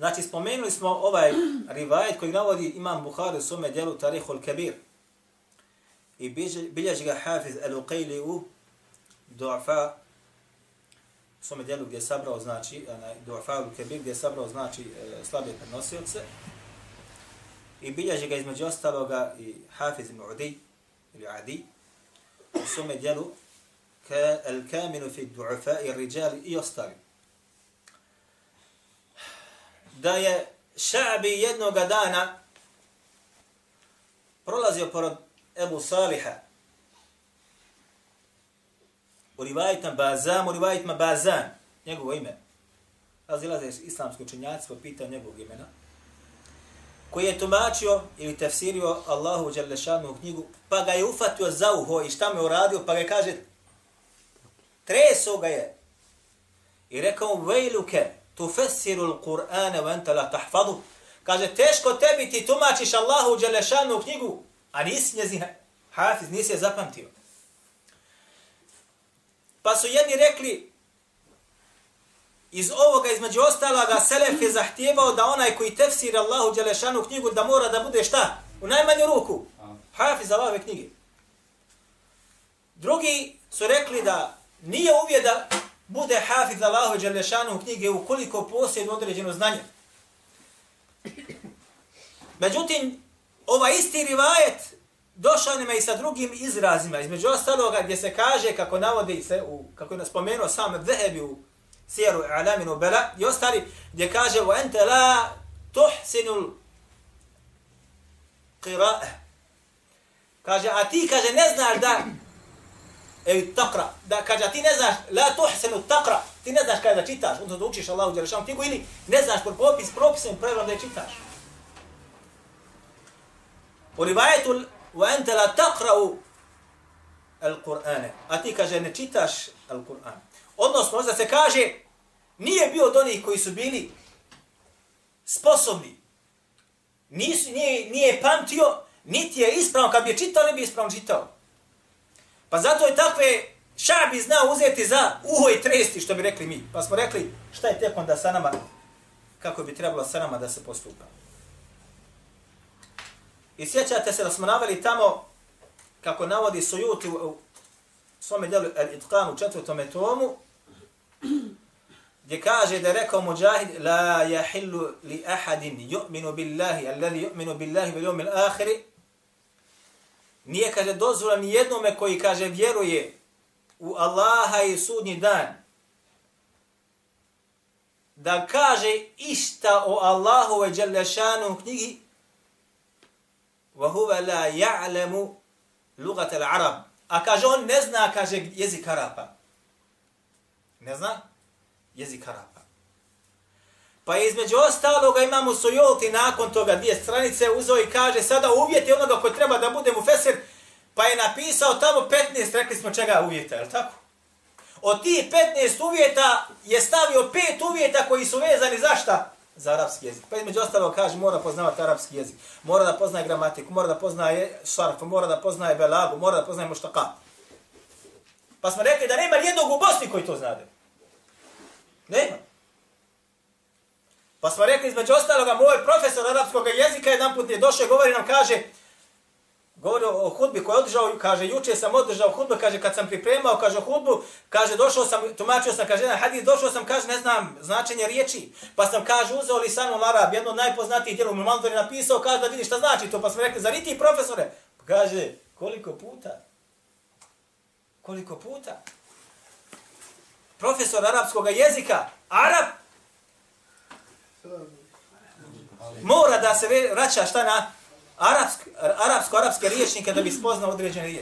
Znači, spomenuli smo ovaj rivajet koji navodi imam Bukhari u svome djelu Tarihul Kabir. I bilježi ga Hafiz al-Uqayli u Du'afa u svome djelu gdje je sabrao, znači, Du'afa al-Kabir gdje je sabrao, znači, e, slabe prenosioce. I bilježi ga između ostaloga i Hafiz ibn Udi, ili Adi, u svome djelu Al-Kamilu fi Du'afa i Rijali i ostali da je Ša'bi jednog dana prolazio porod Ebu Saliha u rivajitam Bazam, u rivajitima Bazan, njegovo ime. Razilaze islamski učenjaci po pitanju njegovog imena koji je tumačio ili tefsirio Allahu Đalešanu u knjigu, pa ga je ufatio za uho i šta me uradio, pa ga kaže, treso ga je. I rekao, vejluke, tufessiru l-Qur'ane wa anta la tahfadu. Kaže, teško tebi ti tumačiš Allahu Đelešanu knjigu, a nisi njezi hafiz, nisi je zapamtio. Pa su jedni rekli, iz ovoga, između ostaloga, Selef je zahtijevao da onaj koji tefsir Allahu Đelešanu knjigu, da mora da bude šta? U najmanju ruku. Hafiz Allahove knjige. Drugi su rekli da nije uvijek da bude hafiz Allahu Đalešanu knjige ukoliko posjed određeno znanje. Međutim, ova isti rivajet došao nema i sa drugim izrazima, između ostaloga gdje se kaže, kako navodi se, u, kako je spomenuo sam Vehebi u Sijeru Alaminu Bela, i ostali, gdje kaže, wa ente la tuhsinul qira'e. Kaže, a ti, kaže, ne znaš da Evi takra, da kaže, ti ne znaš, la tuhsenu takra, ti ne znaš kada da čitaš, onda da učiš Allahu Đelešanu knjigu ili ne znaš por popis, propisem pravilom da je čitaš. U rivajetu, wa ente la takra'u al-Qur'ane, a ti kaže, ne čitaš al-Qur'an. Odnosno, možda se kaže, nije bio od onih koji su bili sposobni, Nisu, nije, nije pamtio, niti je ispravno, kad bi je čitao, ne bi ispravno čitao. Pa zato je takve šabi znao uzeti za uho i tresti, što bi rekli mi. Pa smo rekli, šta je tek onda sa nama, kako bi trebalo sa nama da se postupa. I sjećate se da smo naveli tamo, kako navodi Sujuti u, u svome djelu Al-Itqan u četvrtom tomu, gdje kaže da je rekao Mujahid, la jahillu li ahadin yu'minu billahi, alladhi yu'minu billahi bil yawmil ahiri, Nije, kaže, dozvola ni jednome koji, kaže, vjeruje u Allaha i sudnji dan, da kaže išta o Allahu ve Đalešanu u knjigi, wa huwa la لُغَةَ lugat al-Arab. A kaže, on ne zna, kaže, jezik Arapa. Ne zna jezik Arapa. Pa između ostaloga imamo Sojolti nakon toga dvije stranice uzeo i kaže sada uvjeti onoga koji treba da bude mu fesir, pa je napisao tamo 15, rekli smo čega uvjeta, je tako? Od tih 15 uvjeta je stavio pet uvjeta koji su vezani za šta? Za arapski jezik. Pa između ostalo kaže mora poznavati arapski jezik, mora da poznaje gramatiku, mora da poznaje šarf, mora da poznaje belagu, mora da poznaje muštaka. Pa smo rekli da nema jednog u Bosni koji to znade. Nema. Pa smo rekli između ostaloga, moj profesor arapskog jezika jedan put je došao i govori nam, kaže, govori o hudbi koju je održao, kaže, juče sam održao hudbu, kaže, kad sam pripremao, kaže, hudbu, kaže, došao sam, tumačio sam, kaže, jedan hadis, došao sam, kaže, ne znam, značenje riječi, pa sam, kaže, uzeo li samo Arab, jedno od najpoznatijih djelom, mu Mandori napisao, kaže, da vidi šta znači to, pa smo rekli, zar ti profesore? Pa kaže, koliko puta? Koliko puta? Profesor arapskog jezika, Arab, Mora da se vraća šta na arapsko, arapsko-arapske riječnike da bi spoznao određene riječi.